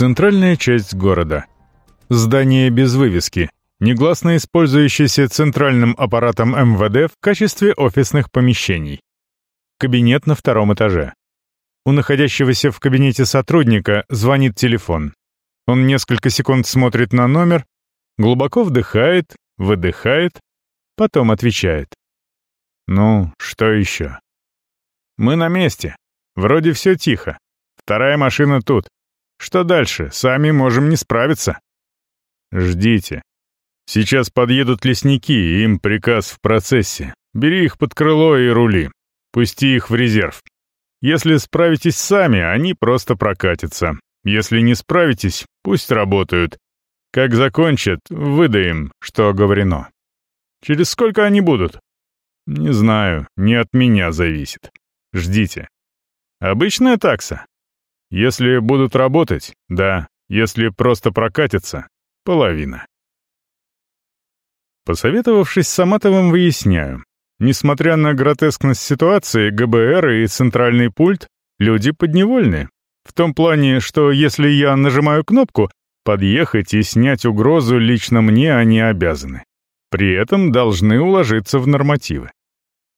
Центральная часть города. Здание без вывески, негласно использующееся центральным аппаратом МВД в качестве офисных помещений. Кабинет на втором этаже. У находящегося в кабинете сотрудника звонит телефон. Он несколько секунд смотрит на номер, глубоко вдыхает, выдыхает, потом отвечает. «Ну, что еще?» «Мы на месте. Вроде все тихо. Вторая машина тут. Что дальше? Сами можем не справиться». «Ждите. Сейчас подъедут лесники, им приказ в процессе. Бери их под крыло и рули. Пусти их в резерв. Если справитесь сами, они просто прокатятся. Если не справитесь, пусть работают. Как закончат, выдаем, что оговорено. Через сколько они будут? Не знаю, не от меня зависит. Ждите. Обычная такса? Если будут работать, да. Если просто прокатятся, половина. Посоветовавшись с Саматовым, выясняю. Несмотря на гротескность ситуации, ГБР и центральный пульт — люди подневольные. В том плане, что если я нажимаю кнопку, подъехать и снять угрозу лично мне они обязаны. При этом должны уложиться в нормативы.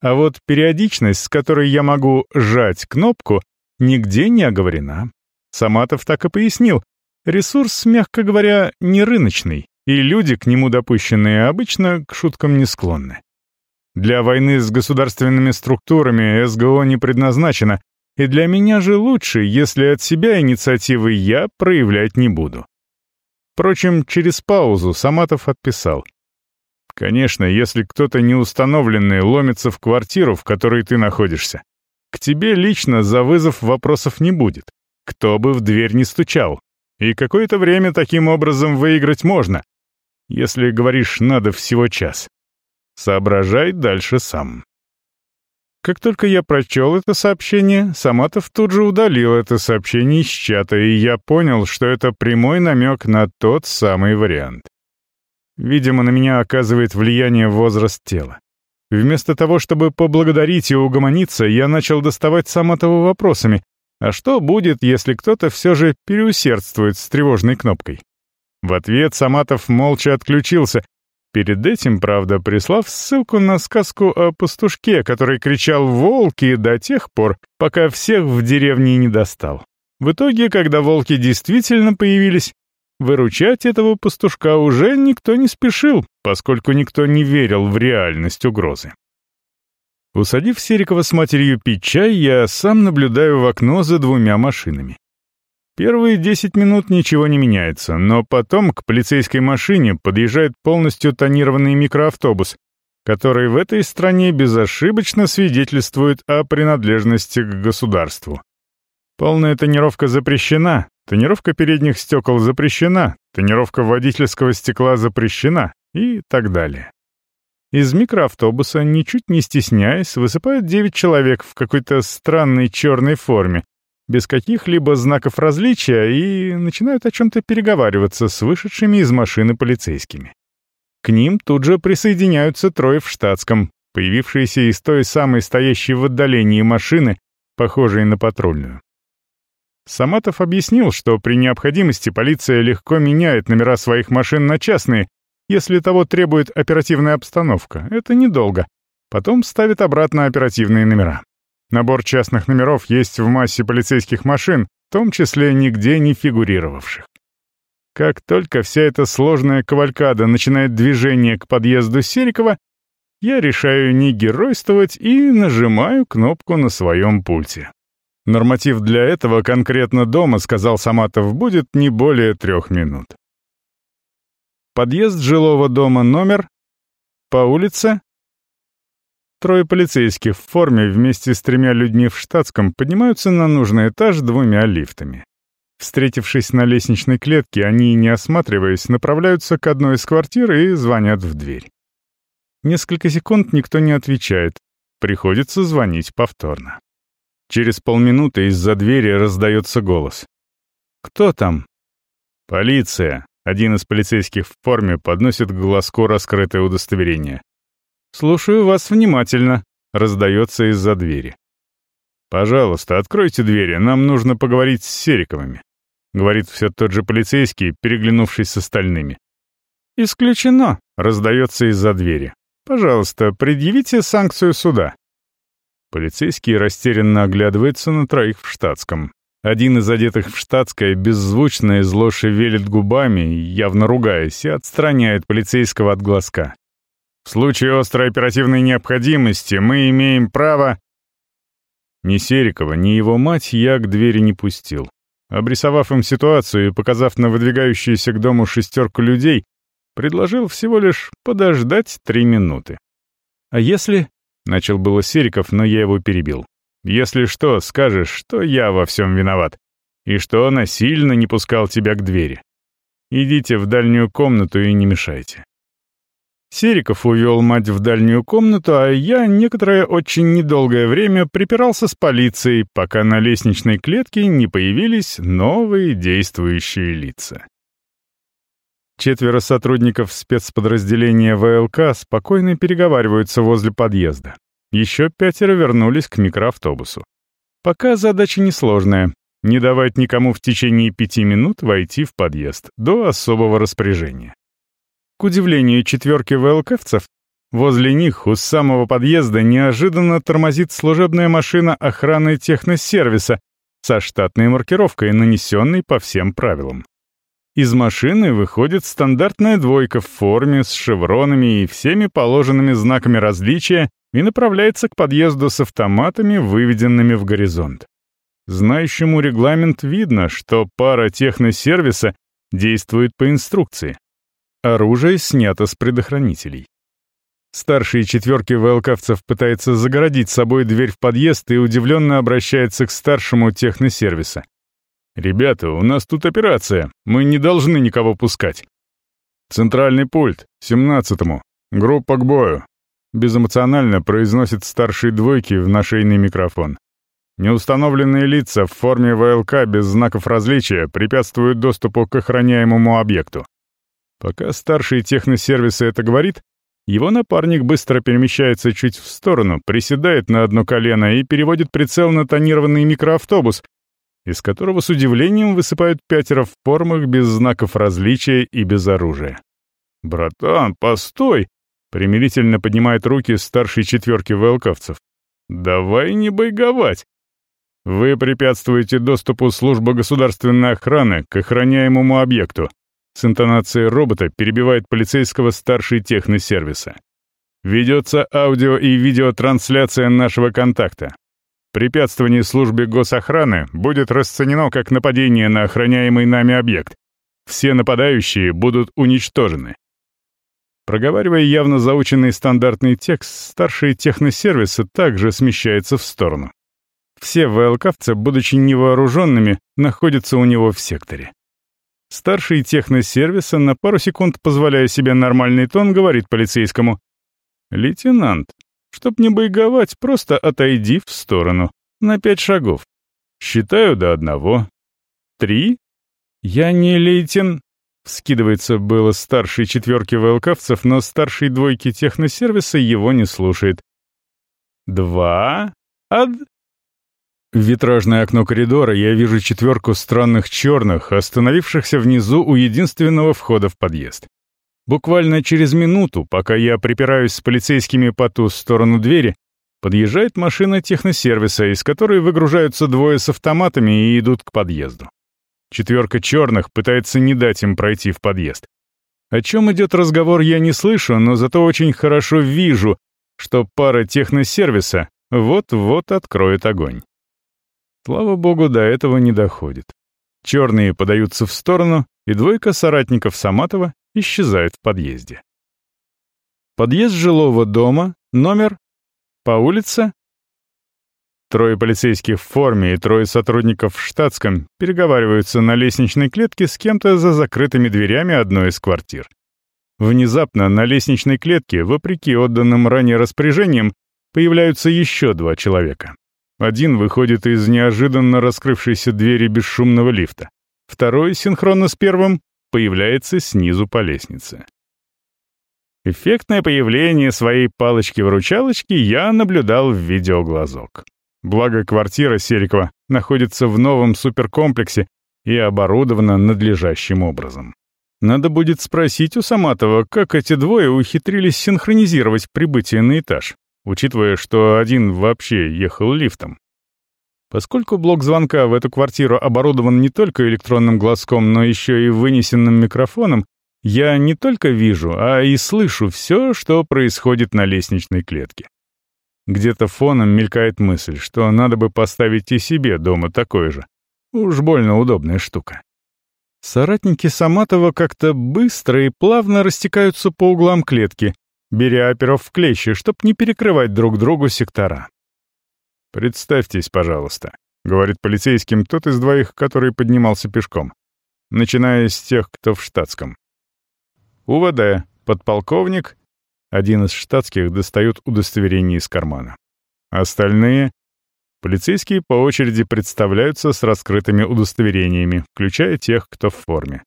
А вот периодичность, с которой я могу жать кнопку, нигде не оговорена. Саматов так и пояснил. Ресурс, мягко говоря, не рыночный, и люди, к нему допущенные, обычно к шуткам не склонны. Для войны с государственными структурами СГО не предназначено, и для меня же лучше, если от себя инициативы я проявлять не буду. Впрочем, через паузу Саматов отписал. Конечно, если кто-то неустановленный ломится в квартиру, в которой ты находишься. К тебе лично за вызов вопросов не будет. Кто бы в дверь не стучал. И какое-то время таким образом выиграть можно. Если, говоришь, надо всего час. Соображай дальше сам. Как только я прочел это сообщение, Саматов тут же удалил это сообщение из чата, и я понял, что это прямой намек на тот самый вариант. Видимо, на меня оказывает влияние возраст тела. Вместо того, чтобы поблагодарить и угомониться, я начал доставать Саматова вопросами. А что будет, если кто-то все же переусердствует с тревожной кнопкой? В ответ Саматов молча отключился, перед этим, правда, прислав ссылку на сказку о пастушке, который кричал «волки» до тех пор, пока всех в деревне не достал. В итоге, когда волки действительно появились, Выручать этого пастушка уже никто не спешил, поскольку никто не верил в реальность угрозы. Усадив Серикова с матерью пить чай, я сам наблюдаю в окно за двумя машинами. Первые десять минут ничего не меняется, но потом к полицейской машине подъезжает полностью тонированный микроавтобус, который в этой стране безошибочно свидетельствует о принадлежности к государству. Полная тонировка запрещена, Тонировка передних стекол запрещена, тонировка водительского стекла запрещена и так далее. Из микроавтобуса, ничуть не стесняясь, высыпают девять человек в какой-то странной черной форме, без каких-либо знаков различия, и начинают о чем-то переговариваться с вышедшими из машины полицейскими. К ним тут же присоединяются трое в штатском, появившиеся из той самой стоящей в отдалении машины, похожей на патрульную. Саматов объяснил, что при необходимости полиция легко меняет номера своих машин на частные, если того требует оперативная обстановка. Это недолго. Потом ставит обратно оперативные номера. Набор частных номеров есть в массе полицейских машин, в том числе нигде не фигурировавших. Как только вся эта сложная кавалькада начинает движение к подъезду Серикова, я решаю не геройствовать и нажимаю кнопку на своем пульте. Норматив для этого конкретно дома, сказал Саматов, будет не более трех минут. Подъезд жилого дома номер. По улице. Трое полицейских в форме вместе с тремя людьми в штатском поднимаются на нужный этаж двумя лифтами. Встретившись на лестничной клетке, они, не осматриваясь, направляются к одной из квартир и звонят в дверь. Несколько секунд никто не отвечает. Приходится звонить повторно. Через полминуты из-за двери раздается голос. «Кто там?» «Полиция!» Один из полицейских в форме подносит к глазку раскрытое удостоверение. «Слушаю вас внимательно», — раздается из-за двери. «Пожалуйста, откройте двери, нам нужно поговорить с Сериковыми». — говорит все тот же полицейский, переглянувшись с остальными. «Исключено», — раздается из-за двери. «Пожалуйста, предъявите санкцию суда». Полицейский растерянно оглядывается на троих в штатском. Один из одетых в штатское беззвучно и зло шевелит губами, явно ругаясь, и отстраняет полицейского от глазка. «В случае острой оперативной необходимости мы имеем право...» Ни Серикова, ни его мать я к двери не пустил. Обрисовав им ситуацию и показав на выдвигающуюся к дому шестерку людей, предложил всего лишь подождать три минуты. «А если...» — начал было Сериков, но я его перебил. «Если что, скажешь, что я во всем виноват, и что насильно не пускал тебя к двери. Идите в дальнюю комнату и не мешайте». Сериков увел мать в дальнюю комнату, а я некоторое очень недолгое время припирался с полицией, пока на лестничной клетке не появились новые действующие лица. Четверо сотрудников спецподразделения ВЛК спокойно переговариваются возле подъезда. Еще пятеро вернулись к микроавтобусу. Пока задача несложная — не давать никому в течение пяти минут войти в подъезд до особого распоряжения. К удивлению четверки ВЛКовцев, возле них у самого подъезда неожиданно тормозит служебная машина охраны техносервиса со штатной маркировкой, нанесенной по всем правилам. Из машины выходит стандартная двойка в форме с шевронами и всеми положенными знаками различия и направляется к подъезду с автоматами, выведенными в горизонт. Знающему регламент видно, что пара техносервиса действует по инструкции. Оружие снято с предохранителей. Старший четверки ВЛКовцев пытается загородить собой дверь в подъезд и удивленно обращается к старшему техносервиса. «Ребята, у нас тут операция. Мы не должны никого пускать». «Центральный пульт, семнадцатому. Группа к бою», — безэмоционально произносит старший двойки в нашейный микрофон. Неустановленные лица в форме ВЛК без знаков различия препятствуют доступу к охраняемому объекту. Пока старший техносервиса это говорит, его напарник быстро перемещается чуть в сторону, приседает на одно колено и переводит прицел на тонированный микроавтобус, из которого с удивлением высыпают пятеро в формах без знаков различия и без оружия. «Братан, постой!» — примирительно поднимает руки старшей четверки ВЛКовцев. «Давай не байговать!» «Вы препятствуете доступу службы государственной охраны к охраняемому объекту», с интонацией робота перебивает полицейского старший техносервиса. Ведется аудио и видеотрансляция нашего контакта. Препятствование службе госохраны будет расценено как нападение на охраняемый нами объект. Все нападающие будут уничтожены. Проговаривая явно заученный стандартный текст, старшие техносервисы также смещаются в сторону. Все ВЛКовцы, будучи невооруженными, находятся у него в секторе. Старший техносервиса, на пару секунд позволяя себе нормальный тон, говорит полицейскому. «Лейтенант, Чтоб не байговать, просто отойди в сторону. На пять шагов. Считаю до одного. Три. Я не лейтен... Вскидывается было старшей четверки ВЛКовцев, но старшей двойки техносервиса его не слушает. Два. Ад... В витражное окно коридора я вижу четверку странных черных, остановившихся внизу у единственного входа в подъезд. Буквально через минуту, пока я припираюсь с полицейскими по ту сторону двери, подъезжает машина техносервиса, из которой выгружаются двое с автоматами и идут к подъезду. Четверка черных пытается не дать им пройти в подъезд. О чем идет разговор, я не слышу, но зато очень хорошо вижу, что пара техносервиса вот-вот откроет огонь. Слава богу, до этого не доходит. Черные подаются в сторону, и двойка соратников Саматова исчезает в подъезде. Подъезд жилого дома, номер, по улице. Трое полицейских в форме и трое сотрудников в штатском переговариваются на лестничной клетке с кем-то за закрытыми дверями одной из квартир. Внезапно на лестничной клетке, вопреки отданным ранее распоряжениям, появляются еще два человека. Один выходит из неожиданно раскрывшейся двери бесшумного лифта. Второй, синхронно с первым, появляется снизу по лестнице. Эффектное появление своей палочки-выручалочки я наблюдал в видеоглазок. Благо, квартира Серикова находится в новом суперкомплексе, и оборудована надлежащим образом. Надо будет спросить у Саматова, как эти двое ухитрились синхронизировать прибытие на этаж, учитывая, что один вообще ехал лифтом. Поскольку блок звонка в эту квартиру оборудован не только электронным глазком, но еще и вынесенным микрофоном, я не только вижу, а и слышу все, что происходит на лестничной клетке. Где-то фоном мелькает мысль, что надо бы поставить и себе дома такой же. Уж больно удобная штука. Соратники Саматова как-то быстро и плавно растекаются по углам клетки, беря оперов в клещи, чтоб не перекрывать друг другу сектора. «Представьтесь, пожалуйста», — говорит полицейским тот из двоих, который поднимался пешком, начиная с тех, кто в штатском. УВД, подполковник, один из штатских достает удостоверение из кармана. Остальные полицейские по очереди представляются с раскрытыми удостоверениями, включая тех, кто в форме.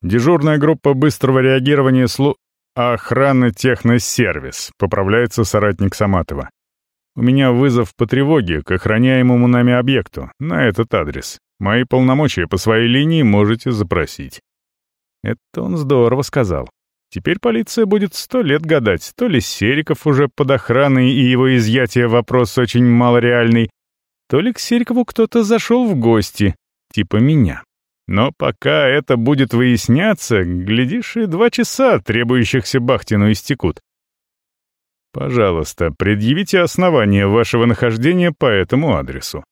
Дежурная группа быстрого реагирования слу... Охрана техносервис, поправляется соратник Саматова. У меня вызов по тревоге к охраняемому нами объекту на этот адрес. Мои полномочия по своей линии можете запросить. Это он здорово сказал. Теперь полиция будет сто лет гадать, то ли Сериков уже под охраной и его изъятие вопрос очень малореальный, то ли к Серикову кто-то зашел в гости, типа меня. Но пока это будет выясняться, глядишь, и два часа, требующихся Бахтину, истекут. Пожалуйста, предъявите основания вашего нахождения по этому адресу.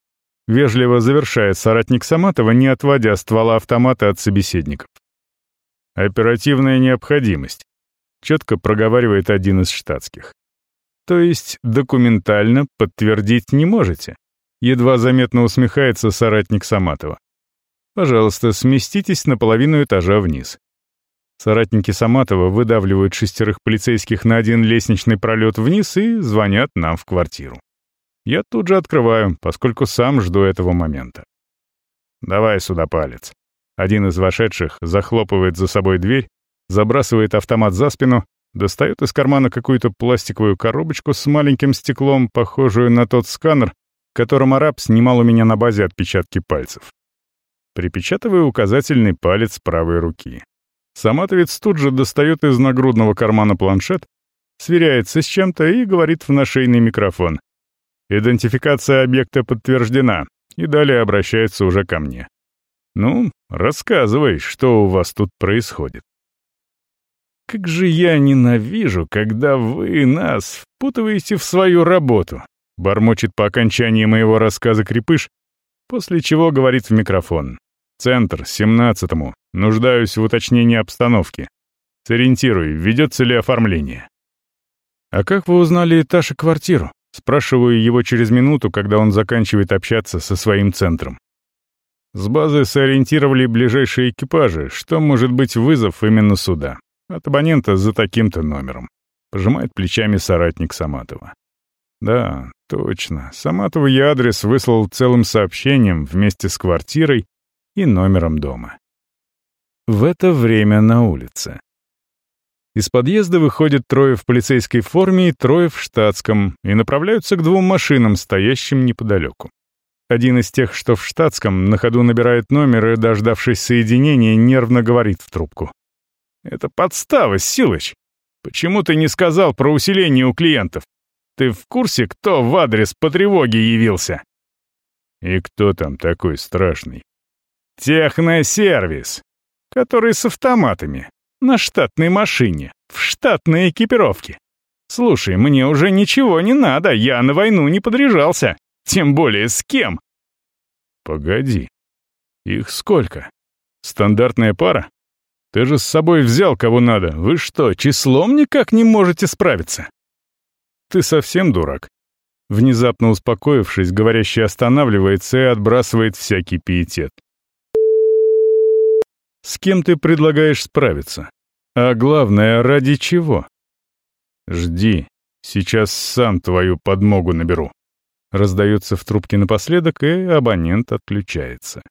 Вежливо завершает соратник Саматова, не отводя ствола автомата от собеседников. Оперативная необходимость, четко проговаривает один из штатских. То есть документально подтвердить не можете? Едва заметно усмехается соратник Саматова. Пожалуйста, сместитесь на половину этажа вниз. Соратники Саматова выдавливают шестерых полицейских на один лестничный пролет вниз и звонят нам в квартиру. Я тут же открываю, поскольку сам жду этого момента. «Давай сюда палец», один из вошедших захлопывает за собой дверь, забрасывает автомат за спину, достает из кармана какую-то пластиковую коробочку с маленьким стеклом, похожую на тот сканер, которым араб снимал у меня на базе отпечатки пальцев. Припечатываю указательный палец правой руки. Саматовец тут же достает из нагрудного кармана планшет, сверяется с чем-то и говорит в нашейный микрофон. Идентификация объекта подтверждена, и далее обращается уже ко мне. Ну, рассказывай, что у вас тут происходит. Как же я ненавижу, когда вы нас впутываете в свою работу, бормочет по окончании моего рассказа Крепыш, после чего говорит в микрофон. Центр, 17-му. Нуждаюсь в уточнении обстановки. Сориентируй, ведется ли оформление. А как вы узнали этаж и квартиру? Спрашиваю его через минуту, когда он заканчивает общаться со своим центром. С базы сориентировали ближайшие экипажи, что может быть вызов именно сюда. От абонента за таким-то номером. Пожимает плечами соратник Саматова. Да, точно. Саматову я адрес выслал целым сообщением вместе с квартирой и номером дома. В это время на улице. Из подъезда выходят трое в полицейской форме и трое в штатском и направляются к двум машинам, стоящим неподалеку. Один из тех, что в штатском, на ходу набирает номер и, дождавшись соединения, нервно говорит в трубку. «Это подстава, Силыч! Почему ты не сказал про усиление у клиентов? Ты в курсе, кто в адрес по тревоге явился?» «И кто там такой страшный?» «Техносервис, который с автоматами, на штатной машине, в штатной экипировке. Слушай, мне уже ничего не надо, я на войну не подряжался. Тем более с кем? Погоди. Их сколько? Стандартная пара? Ты же с собой взял кого надо. Вы что, числом никак не можете справиться? Ты совсем дурак. Внезапно успокоившись, говорящий останавливается и отбрасывает всякий пиетет. С кем ты предлагаешь справиться? А главное, ради чего? Жди, сейчас сам твою подмогу наберу. Раздается в трубке напоследок, и абонент отключается.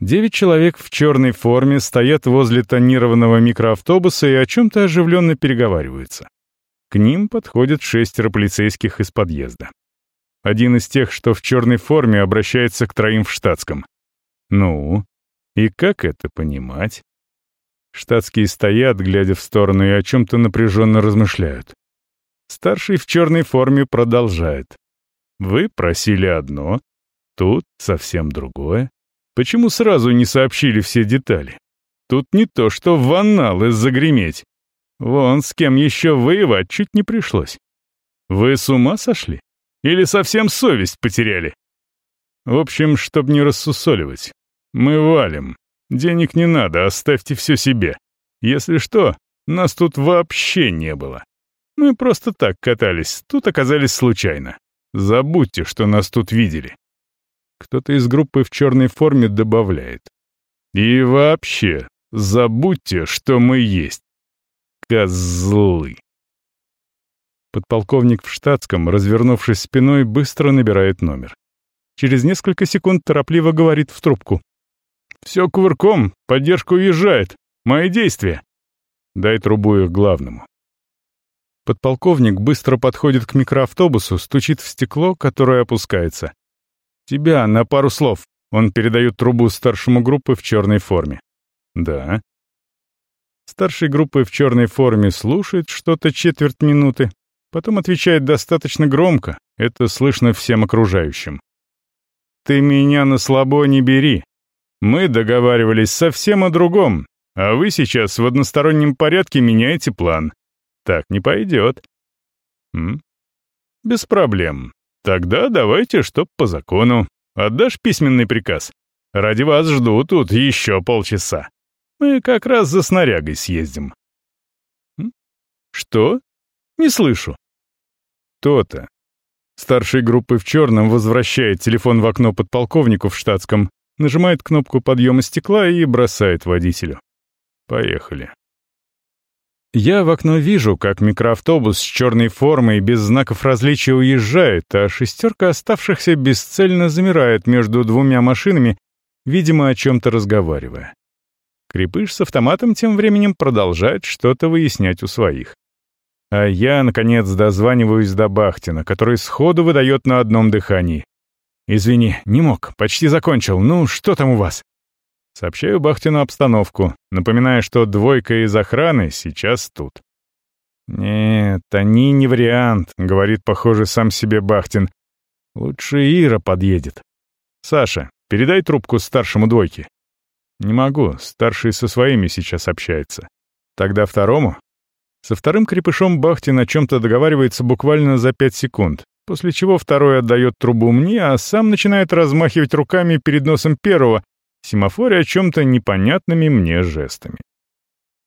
Девять человек в черной форме стоят возле тонированного микроавтобуса и о чем-то оживленно переговариваются. К ним подходят шестеро полицейских из подъезда. Один из тех, что в черной форме, обращается к троим в штатском. Ну, и как это понимать? Штатские стоят, глядя в сторону, и о чем-то напряженно размышляют. Старший в черной форме продолжает. Вы просили одно, тут совсем другое. Почему сразу не сообщили все детали? Тут не то, что в анналы загреметь. Вон с кем еще воевать чуть не пришлось. Вы с ума сошли? Или совсем совесть потеряли? В общем, чтоб не рассусоливать, мы валим. Денег не надо, оставьте все себе. Если что, нас тут вообще не было. Мы просто так катались, тут оказались случайно. Забудьте, что нас тут видели. Кто-то из группы в черной форме добавляет. И вообще, забудьте, что мы есть. Козлы. Подполковник в штатском, развернувшись спиной, быстро набирает номер. Через несколько секунд торопливо говорит в трубку. «Все кувырком, поддержка уезжает. Мои действия». Дай трубу их главному. Подполковник быстро подходит к микроавтобусу, стучит в стекло, которое опускается. «Тебя, на пару слов». Он передает трубу старшему группы в черной форме. «Да». Старший группы в черной форме слушает что-то четверть минуты, потом отвечает достаточно громко, это слышно всем окружающим. «Ты меня на слабо не бери. Мы договаривались совсем о другом, а вы сейчас в одностороннем порядке меняете план. Так не пойдет. М? Без проблем. Тогда давайте, чтоб по закону. Отдашь письменный приказ? Ради вас жду тут еще полчаса. Мы как раз за снарягой съездим. М? Что? Не слышу. То-то. Старший группы в черном возвращает телефон в окно подполковнику в штатском, нажимает кнопку подъема стекла и бросает водителю. Поехали. Я в окно вижу, как микроавтобус с черной формой без знаков различия уезжает, а шестерка оставшихся бесцельно замирает между двумя машинами, видимо, о чем-то разговаривая. Крепыш с автоматом тем временем продолжает что-то выяснять у своих. А я, наконец, дозваниваюсь до Бахтина, который сходу выдает на одном дыхании. «Извини, не мог, почти закончил. Ну, что там у вас?» Сообщаю Бахтину обстановку, напоминая, что двойка из охраны сейчас тут. «Нет, они не вариант», — говорит, похоже, сам себе Бахтин. «Лучше Ира подъедет. Саша, передай трубку старшему двойке». «Не могу, старший со своими сейчас общается». «Тогда второму?» Со вторым крепышом Бахтин о чем-то договаривается буквально за пять секунд, после чего второй отдает трубу мне, а сам начинает размахивать руками перед носом первого, семафоре о чем-то непонятными мне жестами.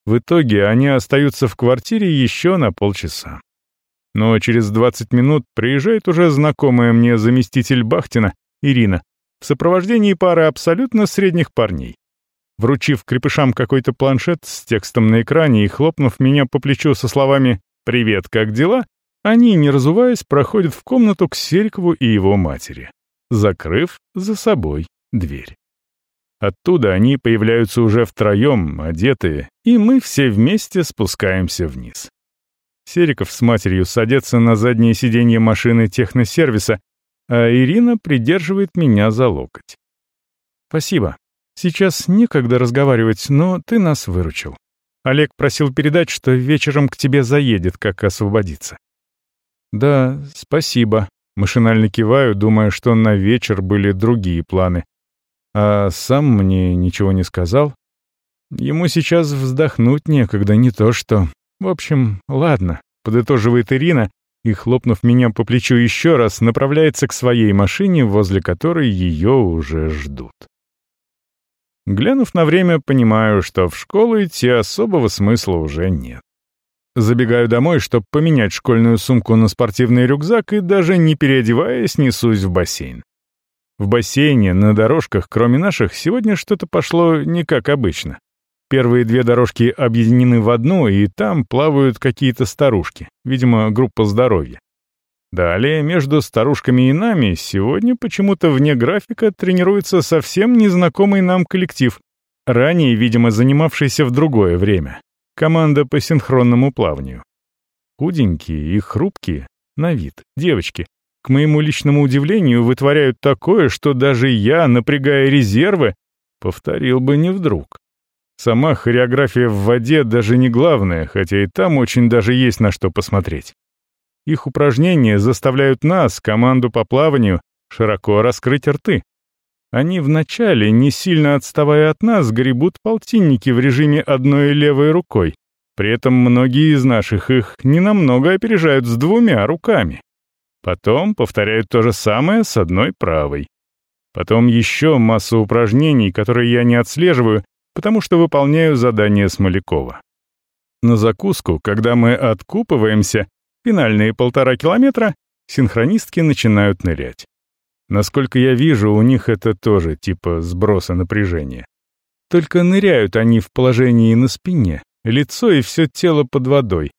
В итоге они остаются в квартире еще на полчаса. Но через 20 минут приезжает уже знакомая мне заместитель Бахтина, Ирина, в сопровождении пары абсолютно средних парней. Вручив крепышам какой-то планшет с текстом на экране и хлопнув меня по плечу со словами «Привет, как дела?», они, не разуваясь, проходят в комнату к Серикову и его матери, закрыв за собой дверь. Оттуда они появляются уже втроем, одетые, и мы все вместе спускаемся вниз. Сериков с матерью садятся на заднее сиденье машины техносервиса, а Ирина придерживает меня за локоть. «Спасибо. Сейчас некогда разговаривать, но ты нас выручил. Олег просил передать, что вечером к тебе заедет, как освободиться». «Да, спасибо», — машинально киваю, думая, что на вечер были другие планы, а сам мне ничего не сказал. Ему сейчас вздохнуть некогда, не то что... В общем, ладно, подытоживает Ирина и, хлопнув меня по плечу еще раз, направляется к своей машине, возле которой ее уже ждут. Глянув на время, понимаю, что в школу идти особого смысла уже нет. Забегаю домой, чтобы поменять школьную сумку на спортивный рюкзак и даже не переодеваясь, несусь в бассейн. В бассейне, на дорожках, кроме наших, сегодня что-то пошло не как обычно. Первые две дорожки объединены в одну, и там плавают какие-то старушки, видимо, группа здоровья. Далее, между старушками и нами, сегодня почему-то вне графика тренируется совсем незнакомый нам коллектив, ранее, видимо, занимавшийся в другое время. Команда по синхронному плаванию. Худенькие и хрупкие, на вид, девочки, к моему личному удивлению, вытворяют такое, что даже я, напрягая резервы, Повторил бы не вдруг. Сама хореография в воде даже не главное, хотя и там очень даже есть на что посмотреть. Их упражнения заставляют нас, команду по плаванию, широко раскрыть рты. Они вначале, не сильно отставая от нас, гребут полтинники в режиме одной левой рукой. При этом многие из наших их ненамного опережают с двумя руками. Потом повторяют то же самое с одной правой. Потом еще масса упражнений, которые я не отслеживаю, потому что выполняю задание Смолякова. На закуску, когда мы откупываемся, финальные полтора километра, синхронистки начинают нырять. Насколько я вижу, у них это тоже типа сброса напряжения. Только ныряют они в положении на спине, лицо и все тело под водой.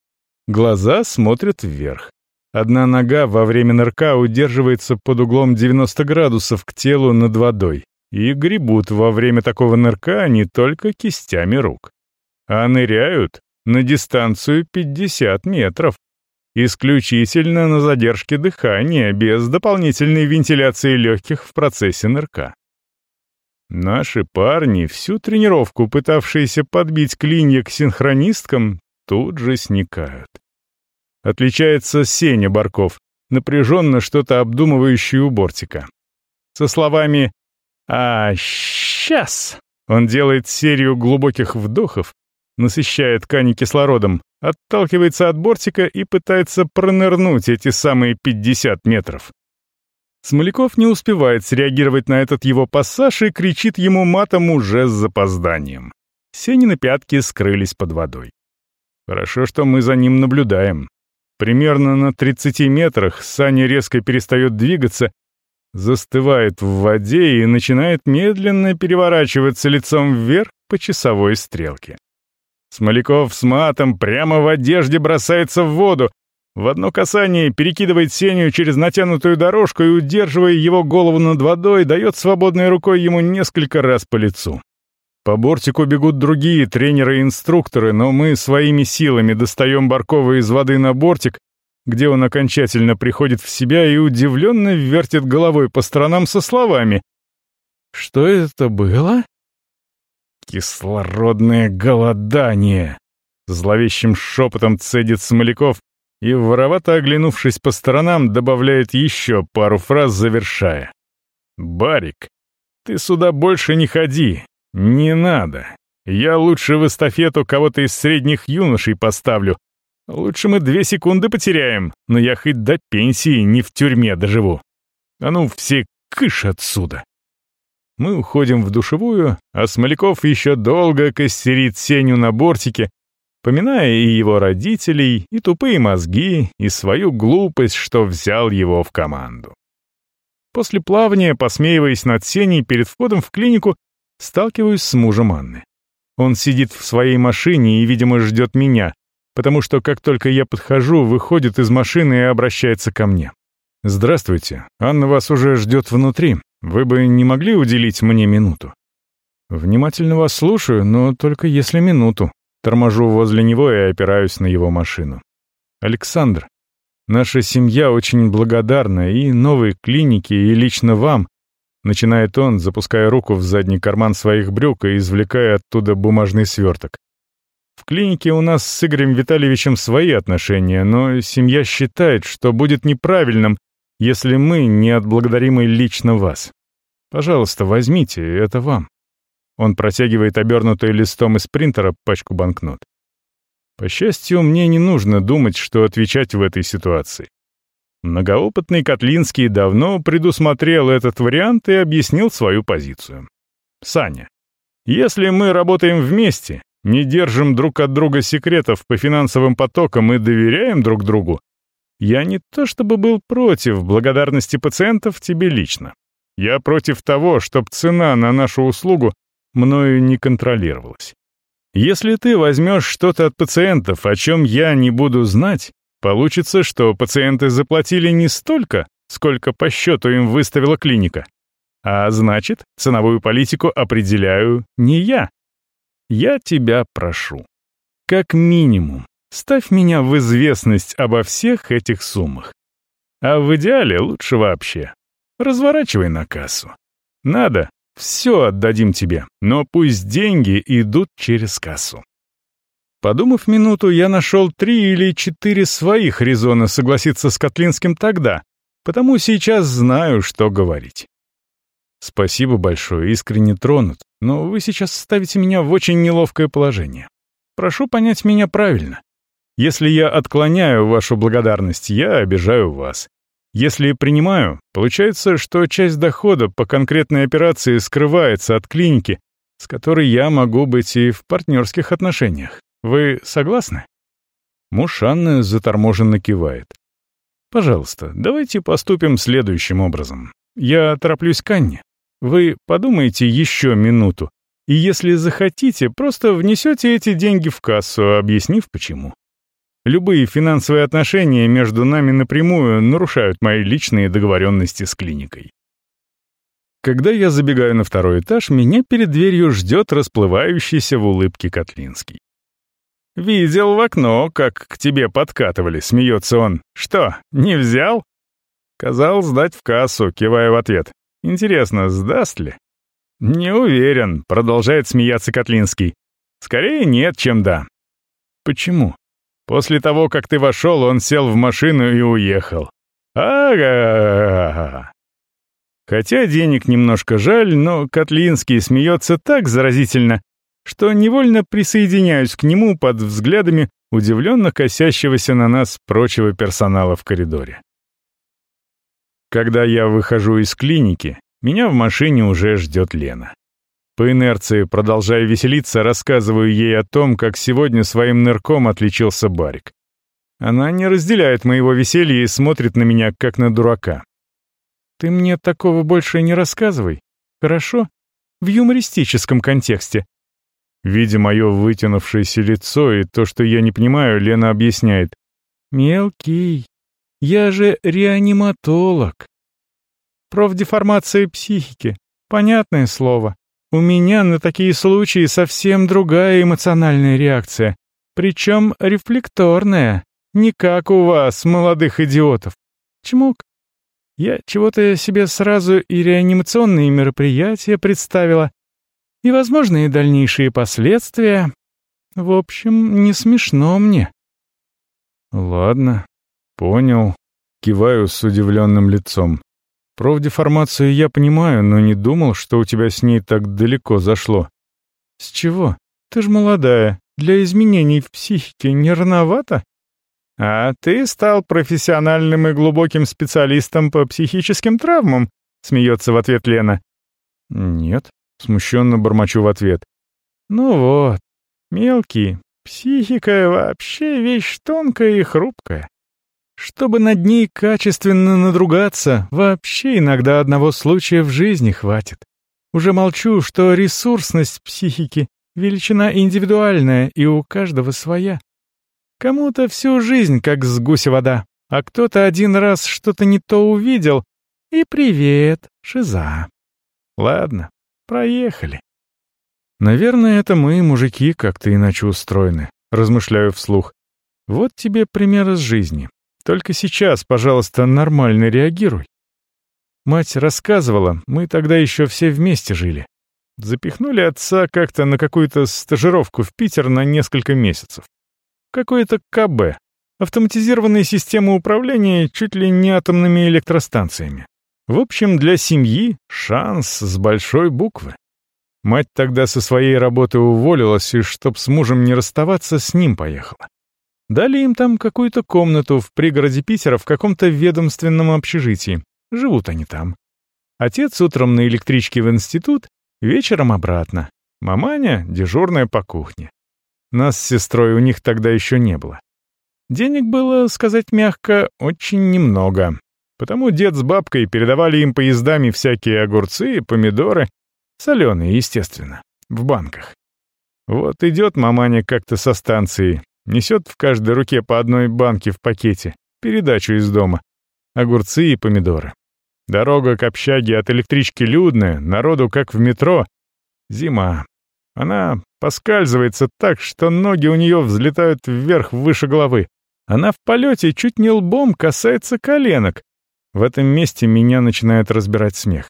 Глаза смотрят вверх. Одна нога во время нырка удерживается под углом 90 градусов к телу над водой, и гребут во время такого нырка не только кистями рук, а ныряют на дистанцию 50 метров, исключительно на задержке дыхания, без дополнительной вентиляции легких в процессе нырка. Наши парни, всю тренировку пытавшиеся подбить клинья к синхронисткам, тут же сникают. Отличается Сеня Барков, напряженно что-то обдумывающий у бортика. Со словами «А, сейчас!» Он делает серию глубоких вдохов, насыщая ткани кислородом, отталкивается от бортика и пытается пронырнуть эти самые 50 метров. Смоляков не успевает среагировать на этот его пассаж и кричит ему матом уже с запозданием. Сенины пятки скрылись под водой. Хорошо, что мы за ним наблюдаем. Примерно на 30 метрах Саня резко перестает двигаться застывает в воде и начинает медленно переворачиваться лицом вверх по часовой стрелке. Смоляков с матом прямо в одежде бросается в воду, в одно касание перекидывает Сеню через натянутую дорожку и, удерживая его голову над водой, дает свободной рукой ему несколько раз по лицу. По бортику бегут другие тренеры и инструкторы, но мы своими силами достаем Баркова из воды на бортик где он окончательно приходит в себя и удивленно вертит головой по сторонам со словами. «Что это было?» «Кислородное голодание!» Зловещим шепотом цедит Смоляков и, воровато оглянувшись по сторонам, добавляет еще пару фраз, завершая. «Барик, ты сюда больше не ходи, не надо. Я лучше в эстафету кого-то из средних юношей поставлю, Лучше мы две секунды потеряем, но я хоть до пенсии не в тюрьме доживу. А ну, все кыш отсюда. Мы уходим в душевую, а Смоляков еще долго костерит Сеню на бортике, поминая и его родителей, и тупые мозги, и свою глупость, что взял его в команду. После плавания, посмеиваясь над Сеней перед входом в клинику, сталкиваюсь с мужем Анны. Он сидит в своей машине и, видимо, ждет меня, потому что как только я подхожу, выходит из машины и обращается ко мне. «Здравствуйте, Анна вас уже ждет внутри. Вы бы не могли уделить мне минуту?» «Внимательно вас слушаю, но только если минуту». Торможу возле него и опираюсь на его машину. «Александр, наша семья очень благодарна и новой клинике, и лично вам», начинает он, запуская руку в задний карман своих брюк и извлекая оттуда бумажный сверток. В клинике у нас с Игорем Витальевичем свои отношения, но семья считает, что будет неправильным, если мы не отблагодарим лично вас. Пожалуйста, возьмите, это вам. Он протягивает обернутый листом из принтера пачку банкнот. По счастью, мне не нужно думать, что отвечать в этой ситуации. Многоопытный Котлинский давно предусмотрел этот вариант и объяснил свою позицию. Саня, если мы работаем вместе, не держим друг от друга секретов по финансовым потокам и доверяем друг другу, я не то чтобы был против благодарности пациентов тебе лично. Я против того, чтобы цена на нашу услугу мною не контролировалась. Если ты возьмешь что-то от пациентов, о чем я не буду знать, получится, что пациенты заплатили не столько, сколько по счету им выставила клиника. А значит, ценовую политику определяю не я, я тебя прошу. Как минимум, ставь меня в известность обо всех этих суммах. А в идеале лучше вообще. Разворачивай на кассу. Надо, Все отдадим тебе, но пусть деньги идут через кассу. Подумав минуту, я нашел три или четыре своих резона согласиться с Котлинским тогда, потому сейчас знаю, что говорить. Спасибо большое, искренне тронут, но вы сейчас ставите меня в очень неловкое положение. Прошу понять меня правильно. Если я отклоняю вашу благодарность, я обижаю вас. Если принимаю, получается, что часть дохода по конкретной операции скрывается от клиники, с которой я могу быть и в партнерских отношениях. Вы согласны?» Муж Анны заторможенно кивает. «Пожалуйста, давайте поступим следующим образом. Я тороплюсь к Анне. Вы подумайте еще минуту, и если захотите, просто внесете эти деньги в кассу, объяснив почему. Любые финансовые отношения между нами напрямую нарушают мои личные договоренности с клиникой. Когда я забегаю на второй этаж, меня перед дверью ждет расплывающийся в улыбке Котлинский. «Видел в окно, как к тебе подкатывали», — смеется он. «Что, не взял?» Казал сдать в кассу, кивая в ответ. «Интересно, сдаст ли?» «Не уверен», — продолжает смеяться Котлинский. «Скорее нет, чем да». «Почему?» «После того, как ты вошел, он сел в машину и уехал». «Ага!» Хотя денег немножко жаль, но Котлинский смеется так заразительно, что невольно присоединяюсь к нему под взглядами удивленно косящегося на нас прочего персонала в коридоре. Когда я выхожу из клиники, меня в машине уже ждет Лена. По инерции, продолжая веселиться, рассказываю ей о том, как сегодня своим нырком отличился Барик. Она не разделяет моего веселья и смотрит на меня, как на дурака. «Ты мне такого больше не рассказывай, хорошо? В юмористическом контексте, Видя мое вытянувшееся лицо и то, что я не понимаю, Лена объясняет. «Мелкий, я же реаниматолог. Профдеформация психики. Понятное слово. У меня на такие случаи совсем другая эмоциональная реакция. Причем рефлекторная. Не как у вас, молодых идиотов. Чмок. Я чего-то себе сразу и реанимационные мероприятия представила, и возможные дальнейшие последствия. В общем, не смешно мне. Ладно, понял. Киваю с удивленным лицом. Профдеформацию я понимаю, но не думал, что у тебя с ней так далеко зашло. С чего? Ты ж молодая. Для изменений в психике не рановато? А ты стал профессиональным и глубоким специалистом по психическим травмам, смеется в ответ Лена. Нет, Смущенно бормочу в ответ. «Ну вот, мелкий, психика вообще вещь тонкая и хрупкая. Чтобы над ней качественно надругаться, вообще иногда одного случая в жизни хватит. Уже молчу, что ресурсность психики — величина индивидуальная и у каждого своя. Кому-то всю жизнь как с гуся вода, а кто-то один раз что-то не то увидел, и привет, шиза. Ладно, Проехали. Наверное, это мы, мужики, как-то иначе устроены. Размышляю вслух. Вот тебе пример из жизни. Только сейчас, пожалуйста, нормально реагируй. Мать рассказывала, мы тогда еще все вместе жили. Запихнули отца как-то на какую-то стажировку в Питер на несколько месяцев. Какое-то КБ. Автоматизированные системы управления чуть ли не атомными электростанциями. В общем, для семьи шанс с большой буквы. Мать тогда со своей работы уволилась, и чтоб с мужем не расставаться, с ним поехала. Дали им там какую-то комнату в пригороде Питера в каком-то ведомственном общежитии. Живут они там. Отец утром на электричке в институт, вечером обратно. Маманя — дежурная по кухне. Нас с сестрой у них тогда еще не было. Денег было, сказать мягко, очень немного. Потому дед с бабкой передавали им поездами всякие огурцы помидоры, соленые, естественно, в банках. Вот идет маманя как-то со станции, несет в каждой руке по одной банке в пакете, передачу из дома, огурцы и помидоры. Дорога к общаге от электрички людная, народу как в метро. Зима. Она поскальзывается так, что ноги у нее взлетают вверх выше головы. Она в полете чуть не лбом касается коленок, в этом месте меня начинает разбирать смех.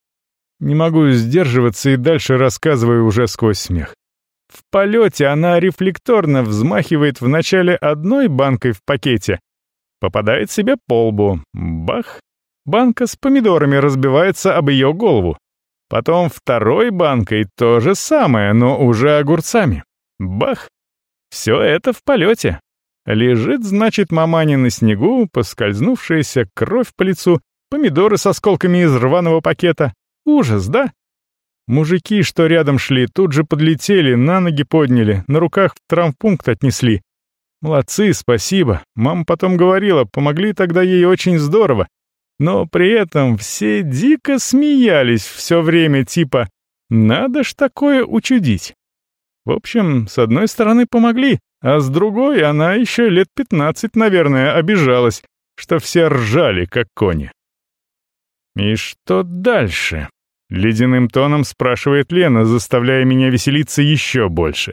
Не могу сдерживаться и дальше рассказываю уже сквозь смех. В полете она рефлекторно взмахивает вначале одной банкой в пакете, попадает себе по лбу. Бах! Банка с помидорами разбивается об ее голову. Потом второй банкой то же самое, но уже огурцами. Бах! Все это в полете. Лежит, значит, маманя на снегу, поскользнувшаяся, кровь по лицу, помидоры с осколками из рваного пакета. Ужас, да? Мужики, что рядом шли, тут же подлетели, на ноги подняли, на руках в травмпункт отнесли. Молодцы, спасибо. Мама потом говорила, помогли тогда ей очень здорово. Но при этом все дико смеялись все время, типа «надо ж такое учудить». В общем, с одной стороны помогли, а с другой она еще лет пятнадцать, наверное, обижалась, что все ржали, как кони. «И что дальше?» — ледяным тоном спрашивает Лена, заставляя меня веселиться еще больше.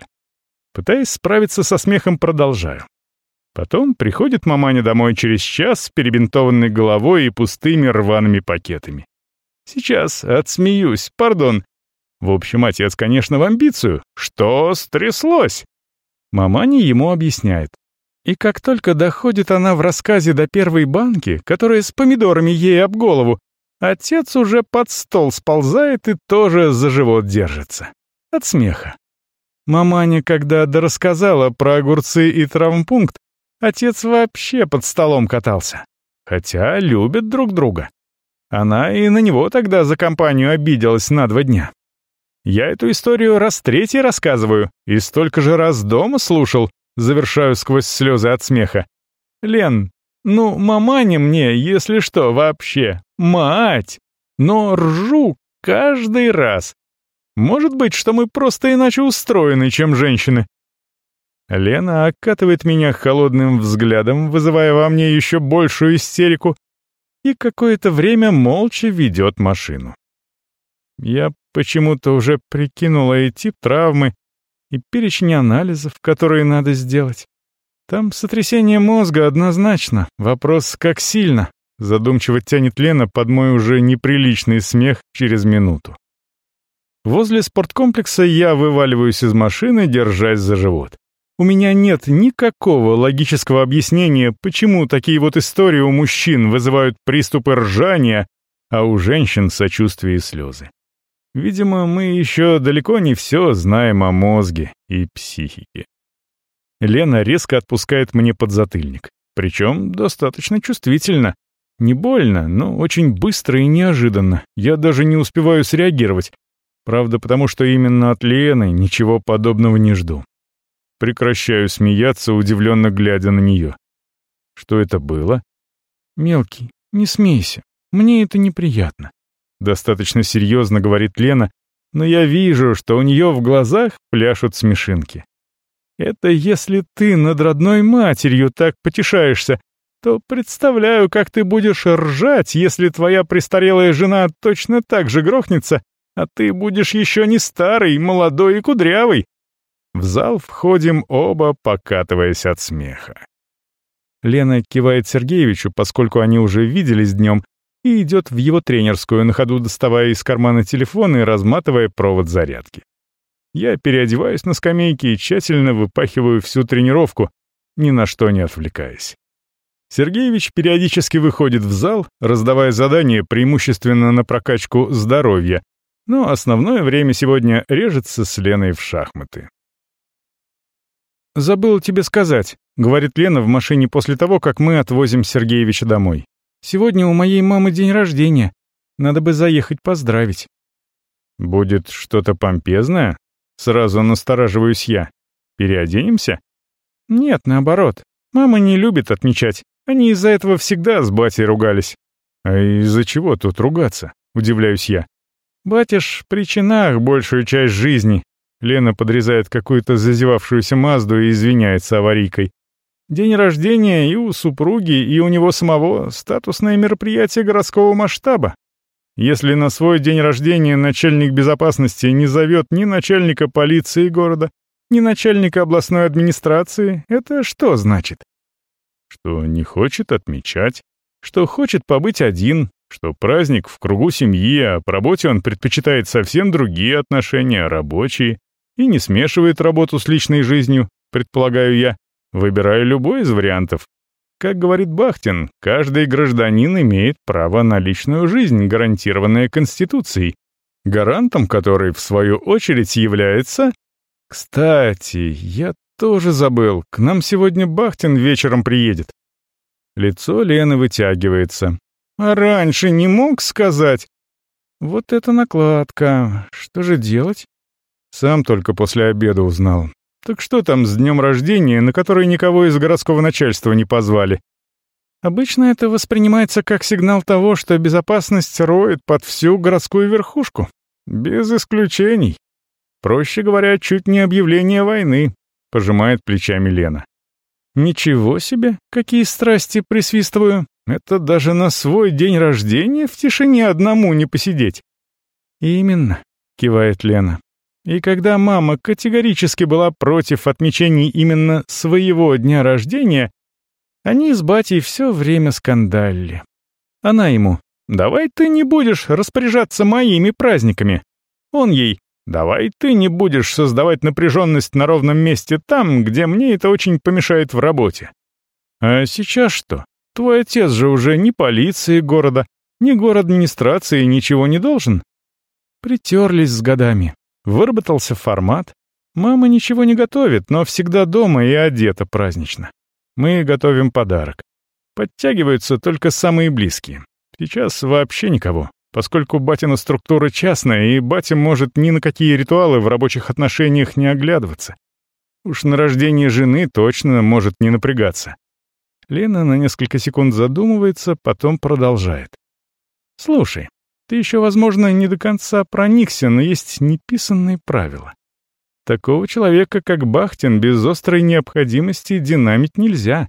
Пытаясь справиться со смехом, продолжаю. Потом приходит маманя домой через час с перебинтованной головой и пустыми рваными пакетами. Сейчас отсмеюсь, пардон. В общем, отец, конечно, в амбицию. Что стряслось? Маманя ему объясняет. И как только доходит она в рассказе до первой банки, которая с помидорами ей об голову, отец уже под стол сползает и тоже за живот держится. От смеха. Маманя, когда дорассказала про огурцы и травмпункт, Отец вообще под столом катался. Хотя любят друг друга. Она и на него тогда за компанию обиделась на два дня. Я эту историю раз третий рассказываю и столько же раз дома слушал, завершаю сквозь слезы от смеха. Лен, ну, маманя мне, если что, вообще. Мать! Но ржу каждый раз. Может быть, что мы просто иначе устроены, чем женщины. Лена окатывает меня холодным взглядом, вызывая во мне еще большую истерику, и какое-то время молча ведет машину. Я почему-то уже прикинула и тип травмы, и перечень анализов, которые надо сделать. Там сотрясение мозга однозначно, вопрос как сильно, задумчиво тянет Лена под мой уже неприличный смех через минуту. Возле спорткомплекса я вываливаюсь из машины, держась за живот. У меня нет никакого логического объяснения, почему такие вот истории у мужчин вызывают приступы ржания, а у женщин сочувствие и слезы. Видимо, мы еще далеко не все знаем о мозге и психике. Лена резко отпускает мне подзатыльник, причем достаточно чувствительно. Не больно, но очень быстро и неожиданно. Я даже не успеваю среагировать. Правда, потому что именно от Лены ничего подобного не жду. Прекращаю смеяться, удивленно глядя на нее. Что это было? «Мелкий, не смейся. Мне это неприятно». Достаточно серьезно говорит Лена, но я вижу, что у нее в глазах пляшут смешинки. Это если ты над родной матерью так потешаешься, то представляю, как ты будешь ржать, если твоя престарелая жена точно так же грохнется, а ты будешь еще не старый, молодой и кудрявый, в зал входим оба, покатываясь от смеха. Лена кивает Сергеевичу, поскольку они уже виделись днем, и идет в его тренерскую, на ходу доставая из кармана телефон и разматывая провод зарядки. Я переодеваюсь на скамейке и тщательно выпахиваю всю тренировку, ни на что не отвлекаясь. Сергеевич периодически выходит в зал, раздавая задания преимущественно на прокачку здоровья, но основное время сегодня режется с Леной в шахматы. «Забыл тебе сказать», — говорит Лена в машине после того, как мы отвозим Сергеевича домой. «Сегодня у моей мамы день рождения. Надо бы заехать поздравить». «Будет что-то помпезное?» Сразу настораживаюсь я. «Переоденемся?» «Нет, наоборот. Мама не любит отмечать. Они из-за этого всегда с батей ругались». «А из-за чего тут ругаться?» — удивляюсь я. «Батя ж при чинах большую часть жизни, Лена подрезает какую-то зазевавшуюся Мазду и извиняется аварийкой. День рождения и у супруги, и у него самого статусное мероприятие городского масштаба. Если на свой день рождения начальник безопасности не зовет ни начальника полиции города, ни начальника областной администрации, это что значит? Что не хочет отмечать, что хочет побыть один, что праздник в кругу семьи, а по работе он предпочитает совсем другие отношения, рабочие, и не смешивает работу с личной жизнью, предполагаю я. Выбираю любой из вариантов. Как говорит Бахтин, каждый гражданин имеет право на личную жизнь, гарантированное Конституцией, гарантом которой, в свою очередь, является... Кстати, я тоже забыл, к нам сегодня Бахтин вечером приедет. Лицо Лены вытягивается. А раньше не мог сказать? Вот это накладка. Что же делать? Сам только после обеда узнал. Так что там с днем рождения, на который никого из городского начальства не позвали? Обычно это воспринимается как сигнал того, что безопасность роет под всю городскую верхушку. Без исключений. Проще говоря, чуть не объявление войны, пожимает плечами Лена. Ничего себе, какие страсти присвистываю. Это даже на свой день рождения в тишине одному не посидеть. Именно, кивает Лена. И когда мама категорически была против отмечений именно своего дня рождения, они с батей все время скандалили. Она ему «Давай ты не будешь распоряжаться моими праздниками». Он ей «Давай ты не будешь создавать напряженность на ровном месте там, где мне это очень помешает в работе». А сейчас что? Твой отец же уже ни полиции города, ни город администрации ничего не должен. Притерлись с годами. Выработался формат. Мама ничего не готовит, но всегда дома и одета празднично. Мы готовим подарок. Подтягиваются только самые близкие. Сейчас вообще никого, поскольку батина структура частная, и батя может ни на какие ритуалы в рабочих отношениях не оглядываться. Уж на рождение жены точно может не напрягаться. Лена на несколько секунд задумывается, потом продолжает. «Слушай, ты еще, возможно, не до конца проникся, но есть неписанные правила. Такого человека, как Бахтин, без острой необходимости динамить нельзя.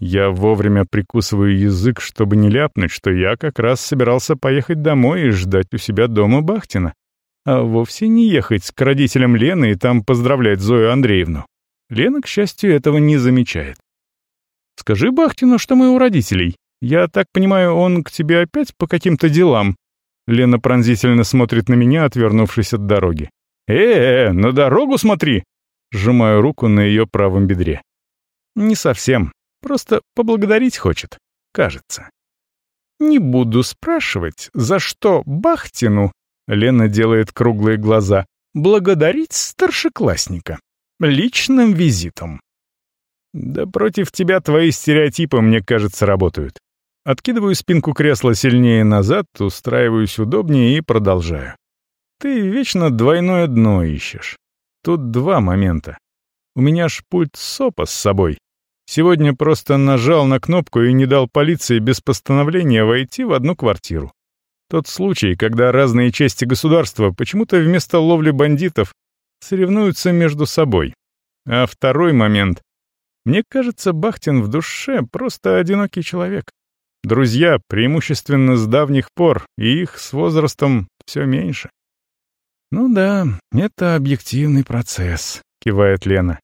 Я вовремя прикусываю язык, чтобы не ляпнуть, что я как раз собирался поехать домой и ждать у себя дома Бахтина, а вовсе не ехать к родителям Лены и там поздравлять Зою Андреевну. Лена, к счастью, этого не замечает. «Скажи Бахтину, что мы у родителей. Я так понимаю, он к тебе опять по каким-то делам?» Лена пронзительно смотрит на меня, отвернувшись от дороги. «Э-э, на дорогу смотри!» Сжимаю руку на ее правом бедре. «Не совсем. Просто поблагодарить хочет, кажется». «Не буду спрашивать, за что Бахтину...» Лена делает круглые глаза. «Благодарить старшеклассника. Личным визитом». «Да против тебя твои стереотипы, мне кажется, работают». Откидываю спинку кресла сильнее назад, устраиваюсь удобнее и продолжаю. Ты вечно двойное дно ищешь. Тут два момента. У меня ж пульт СОПа с собой. Сегодня просто нажал на кнопку и не дал полиции без постановления войти в одну квартиру. Тот случай, когда разные части государства почему-то вместо ловли бандитов соревнуются между собой. А второй момент. Мне кажется, Бахтин в душе просто одинокий человек. Друзья преимущественно с давних пор, и их с возрастом все меньше. «Ну да, это объективный процесс», — кивает Лена.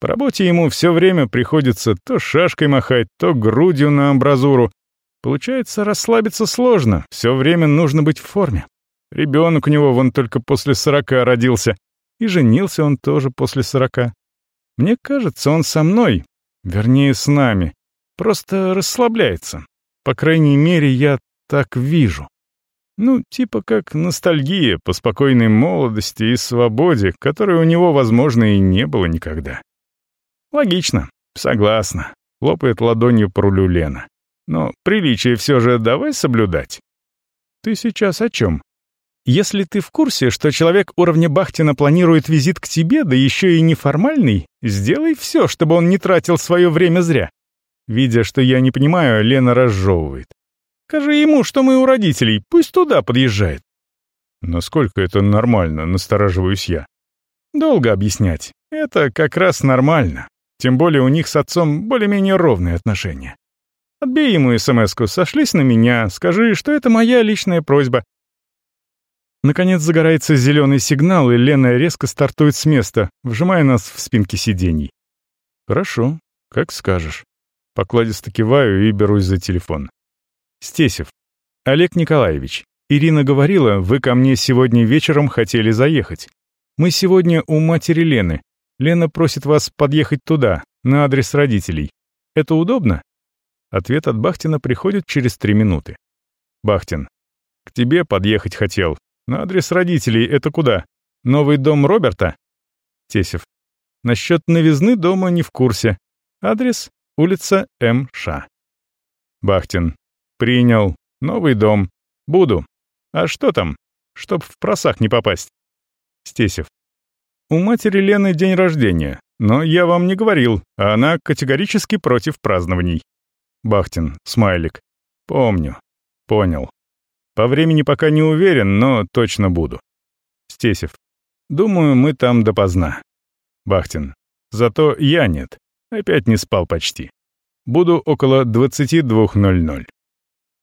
По работе ему все время приходится то шашкой махать, то грудью на амбразуру. Получается, расслабиться сложно, все время нужно быть в форме. Ребенок у него вон только после сорока родился, и женился он тоже после сорока. Мне кажется, он со мной, вернее, с нами, просто расслабляется. По крайней мере, я так вижу. Ну, типа как ностальгия по спокойной молодости и свободе, которой у него, возможно, и не было никогда. Логично, согласна, хлопает ладонью по рулю Лена. Но приличие все же давай соблюдать. Ты сейчас о чем? Если ты в курсе, что человек уровня Бахтина планирует визит к тебе, да еще и неформальный, сделай все, чтобы он не тратил свое время зря. Видя, что я не понимаю, Лена разжевывает. Скажи ему, что мы у родителей, пусть туда подъезжает». «Насколько это нормально?» — настораживаюсь я. «Долго объяснять. Это как раз нормально. Тем более у них с отцом более-менее ровные отношения. Отбей ему смс-ку, сошлись на меня, скажи, что это моя личная просьба». Наконец загорается зеленый сигнал, и Лена резко стартует с места, вжимая нас в спинки сидений. «Хорошо, как скажешь». Покладисто киваю и берусь за телефон. Стесев. Олег Николаевич, Ирина говорила, вы ко мне сегодня вечером хотели заехать. Мы сегодня у матери Лены. Лена просит вас подъехать туда, на адрес родителей. Это удобно? Ответ от Бахтина приходит через три минуты. Бахтин. К тебе подъехать хотел. На адрес родителей это куда? Новый дом Роберта? Тесев. Насчет новизны дома не в курсе. Адрес — улица М.Ш. Бахтин. Принял. Новый дом. Буду. А что там? Чтоб в просак не попасть. Стесев. У матери Лены день рождения, но я вам не говорил, а она категорически против празднований. Бахтин, смайлик. Помню. Понял. По времени пока не уверен, но точно буду. Стесев. Думаю, мы там допоздна. Бахтин. Зато я нет. Опять не спал почти. Буду около 22.00.